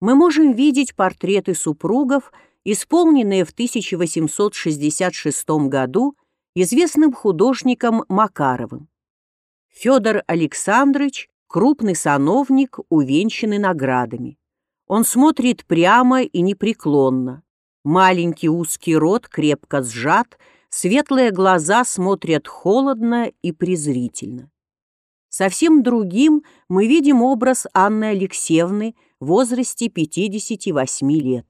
мы можем видеть портреты супругов, исполненные в 1866 году известным художником Макаровым. Федор Александрович – крупный сановник, увенчанный наградами. Он смотрит прямо и непреклонно. Маленький узкий рот крепко сжат, светлые глаза смотрят холодно и презрительно. Совсем другим мы видим образ Анны Алексеевны в возрасте 58 лет.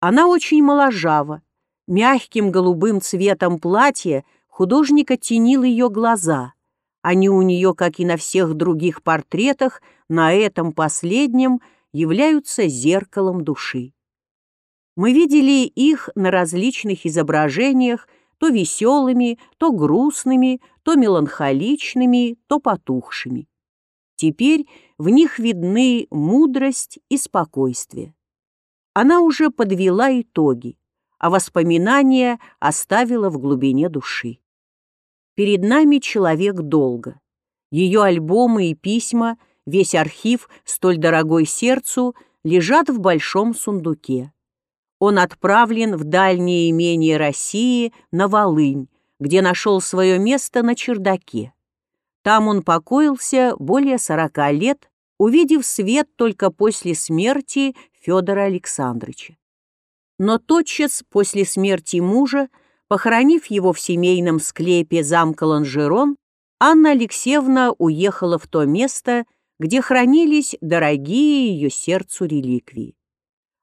Она очень моложава. Мягким голубым цветом платья художника тенил ее глаза. Они у нее, как и на всех других портретах, на этом последнем являются зеркалом души. Мы видели их на различных изображениях, то веселыми, то грустными, то меланхоличными, то потухшими. Теперь в них видны мудрость и спокойствие. Она уже подвела итоги, а воспоминания оставила в глубине души. Перед нами человек долго. Ее альбомы и письма, весь архив, столь дорогой сердцу, лежат в большом сундуке. Он отправлен в дальнее имение России на Волынь, где нашел свое место на чердаке. Там он покоился более сорока лет, увидев свет только после смерти Федора Александровича. Но тотчас после смерти мужа, похоронив его в семейном склепе замка Ланжерон, Анна Алексеевна уехала в то место, где хранились дорогие ее сердцу реликвии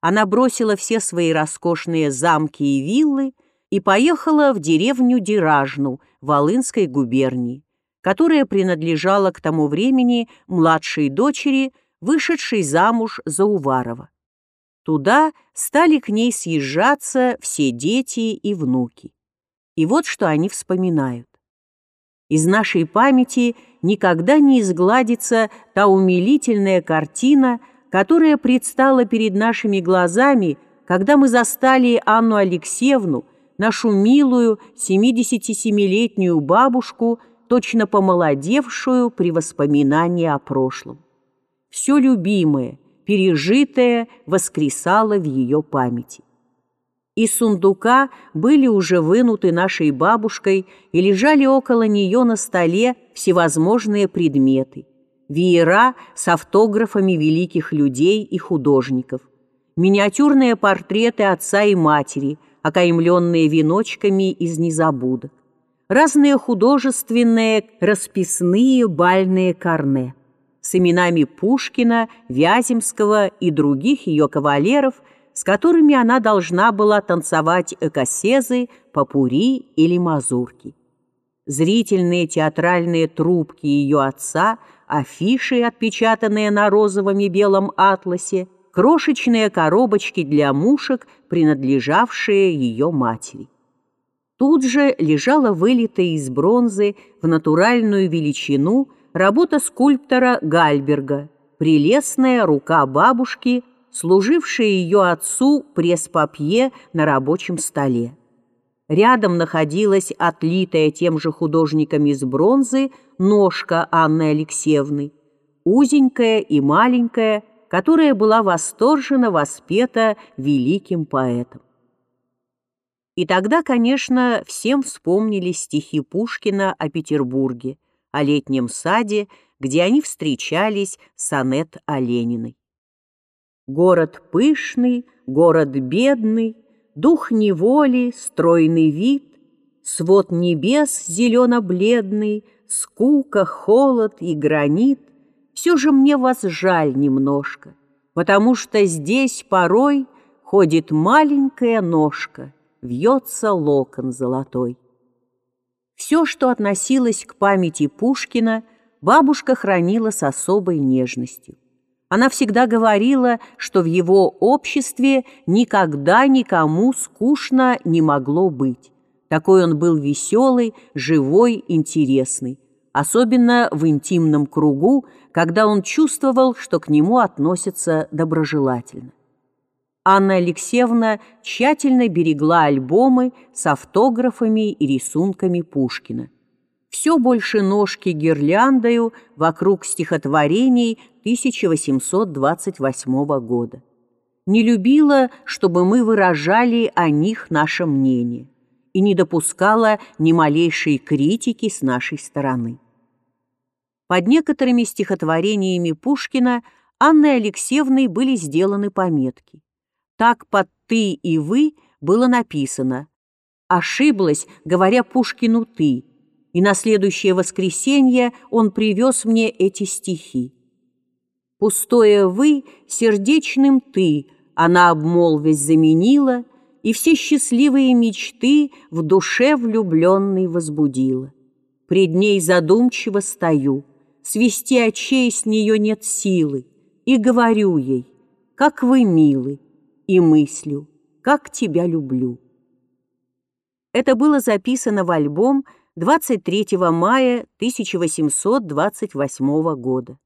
она бросила все свои роскошные замки и виллы и поехала в деревню Диражну Волынской губернии, которая принадлежала к тому времени младшей дочери, вышедшей замуж за Уварова. Туда стали к ней съезжаться все дети и внуки. И вот что они вспоминают. Из нашей памяти никогда не изгладится та умилительная картина – которая предстала перед нашими глазами, когда мы застали Анну Алексеевну, нашу милую 77-летнюю бабушку, точно помолодевшую при воспоминании о прошлом. Все любимое, пережитое воскресало в ее памяти. Из сундука были уже вынуты нашей бабушкой и лежали около нее на столе всевозможные предметы – веера с автографами великих людей и художников, миниатюрные портреты отца и матери, окаймленные веночками из незабудок, разные художественные расписные бальные карне с именами Пушкина, Вяземского и других ее кавалеров, с которыми она должна была танцевать экосезы, попури или мазурки. Зрительные театральные трубки ее отца – афиши, отпечатанные на розовом и белом атласе, крошечные коробочки для мушек, принадлежавшие ее матери. Тут же лежала вылитая из бронзы в натуральную величину работа скульптора Гальберга, прелестная рука бабушки, служившая ее отцу пресс-папье на рабочем столе. Рядом находилась отлитая тем же художником из бронзы ножка Анны Алексеевны, узенькая и маленькая, которая была восторженно воспета великим поэтом. И тогда, конечно, всем вспомнили стихи Пушкина о Петербурге, о летнем саде, где они встречались с Анет Олениной. Город пышный, город бедный, дух неволи, стройный вид, свод небес зелено-бледный, скука, холод и гранит, все же мне вас жаль немножко, потому что здесь порой ходит маленькая ножка, вьется локон золотой. Все, что относилось к памяти Пушкина, бабушка хранила с особой нежностью. Она всегда говорила, что в его обществе никогда никому скучно не могло быть. Такой он был веселый, живой, интересный. Особенно в интимном кругу, когда он чувствовал, что к нему относятся доброжелательно. Анна Алексеевна тщательно берегла альбомы с автографами и рисунками Пушкина. Все больше ножки гирляндою вокруг стихотворений 1828 года. Не любила, чтобы мы выражали о них наше мнение и не допускала ни малейшей критики с нашей стороны. Под некоторыми стихотворениями Пушкина Анной Алексеевной были сделаны пометки. Так под «ты» и «вы» было написано «Ошиблась, говоря Пушкину «ты», и на следующее воскресенье он привез мне эти стихи. Пустое «вы» сердечным «ты» она обмолвясь заменила, и все счастливые мечты в душе влюбленной возбудила. Пред ней задумчиво стою, свести очей с нее нет силы, и говорю ей, как вы милы, и мыслю, как тебя люблю. Это было записано в альбом 23 мая 1828 года.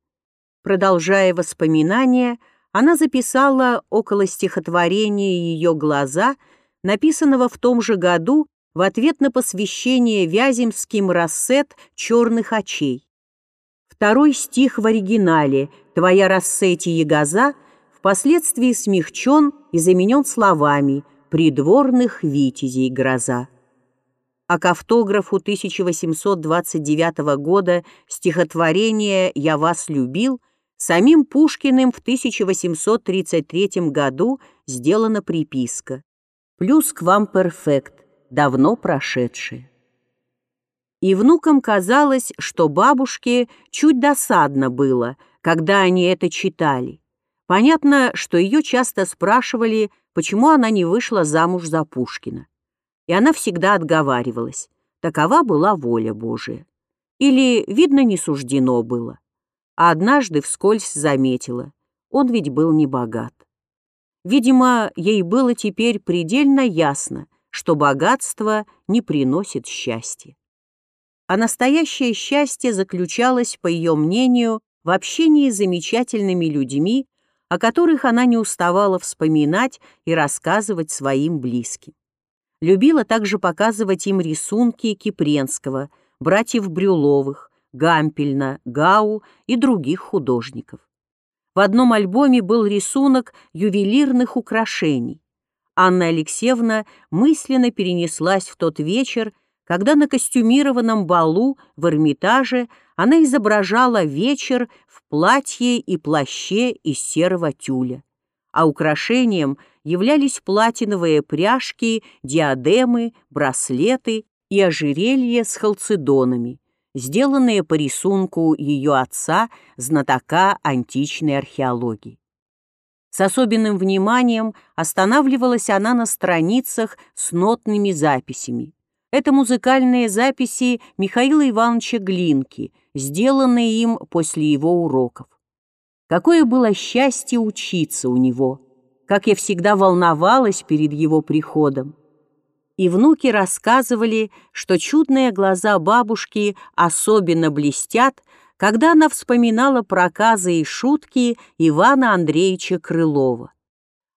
Продолжая воспоминания, она записала около стихотворения ее «Глаза», написанного в том же году в ответ на посвящение Вяземским рассет «Черных очей». Второй стих в оригинале «Твоя рассети ягоза» впоследствии смягчен и заменен словами «придворных витязей гроза» а к автографу 1829 года стихотворение «Я вас любил» самим Пушкиным в 1833 году сделана приписка «Плюс к вам перфект, давно прошедшие». И внукам казалось, что бабушке чуть досадно было, когда они это читали. Понятно, что ее часто спрашивали, почему она не вышла замуж за Пушкина и она всегда отговаривалась. Такова была воля Божия. Или, видно, не суждено было. А однажды вскользь заметила, он ведь был не богат. Видимо, ей было теперь предельно ясно, что богатство не приносит счастья. А настоящее счастье заключалось, по ее мнению, в общении с замечательными людьми, о которых она не уставала вспоминать и рассказывать своим близким любила также показывать им рисунки Кипренского, братьев Брюловых, Гампельна, Гау и других художников. В одном альбоме был рисунок ювелирных украшений. Анна Алексеевна мысленно перенеслась в тот вечер, когда на костюмированном балу в Эрмитаже она изображала вечер в платье и плаще из серого тюля, а украшением — являлись платиновые пряжки, диадемы, браслеты и ожерелья с халцедонами, сделанные по рисунку ее отца, знатока античной археологии. С особенным вниманием останавливалась она на страницах с нотными записями. Это музыкальные записи Михаила Ивановича Глинки, сделанные им после его уроков. Какое было счастье учиться у него! как я всегда волновалась перед его приходом. И внуки рассказывали, что чудные глаза бабушки особенно блестят, когда она вспоминала проказы и шутки Ивана Андреевича Крылова.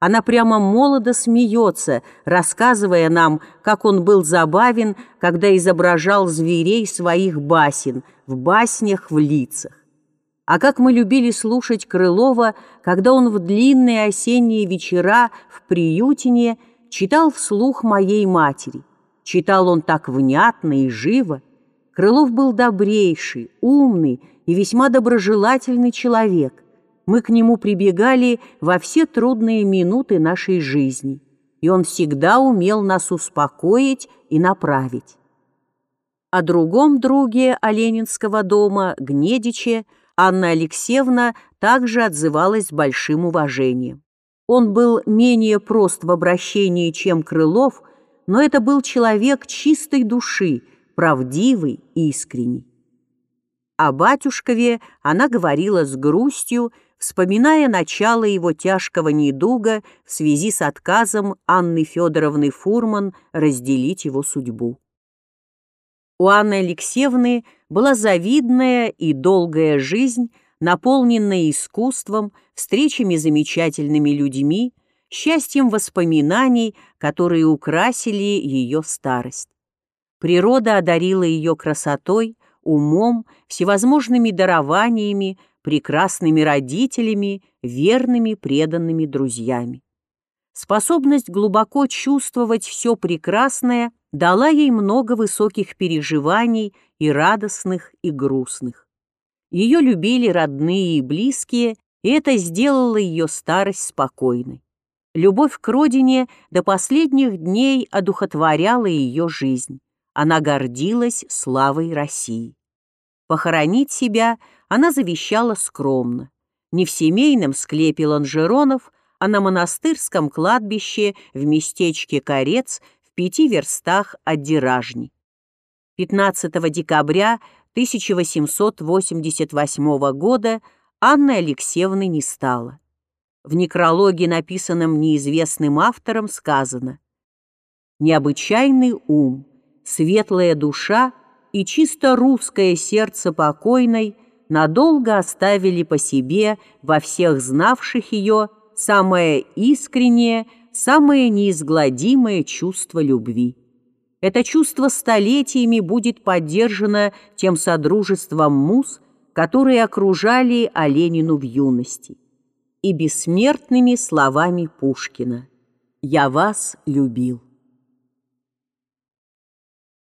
Она прямо молодо смеется, рассказывая нам, как он был забавен, когда изображал зверей своих басен в баснях в лицах. А как мы любили слушать Крылова, когда он в длинные осенние вечера в приютине читал вслух моей матери. Читал он так внятно и живо. Крылов был добрейший, умный и весьма доброжелательный человек. Мы к нему прибегали во все трудные минуты нашей жизни, и он всегда умел нас успокоить и направить. О другом друге Оленинского дома, Гнедиче, Анна Алексеевна также отзывалась с большим уважением. Он был менее прост в обращении, чем Крылов, но это был человек чистой души, правдивый и искренний. О батюшкове она говорила с грустью, вспоминая начало его тяжкого недуга в связи с отказом Анны Федоровны Фурман разделить его судьбу. У Анны Алексеевны была завидная и долгая жизнь, наполненная искусством, встречами с замечательными людьми, счастьем воспоминаний, которые украсили ее старость. Природа одарила ее красотой, умом, всевозможными дарованиями, прекрасными родителями, верными преданными друзьями. Способность глубоко чувствовать все прекрасное дала ей много высоких переживаний и радостных, и грустных. Ее любили родные и близкие, и это сделало ее старость спокойной. Любовь к родине до последних дней одухотворяла ее жизнь. Она гордилась славой России. Похоронить себя она завещала скромно. Не в семейном склепе лонжеронов, а на монастырском кладбище в местечке Корец в пяти верстах от Диражни. 15 декабря 1888 года Анны Алексеевны не стало. В некрологе, написанном неизвестным автором, сказано «Необычайный ум, светлая душа и чисто русское сердце покойной надолго оставили по себе во всех знавших ее самое искреннее, самое неизгладимое чувство любви. Это чувство столетиями будет поддержано тем содружеством муз, которые окружали Оленину в юности, и бессмертными словами Пушкина «Я вас любил».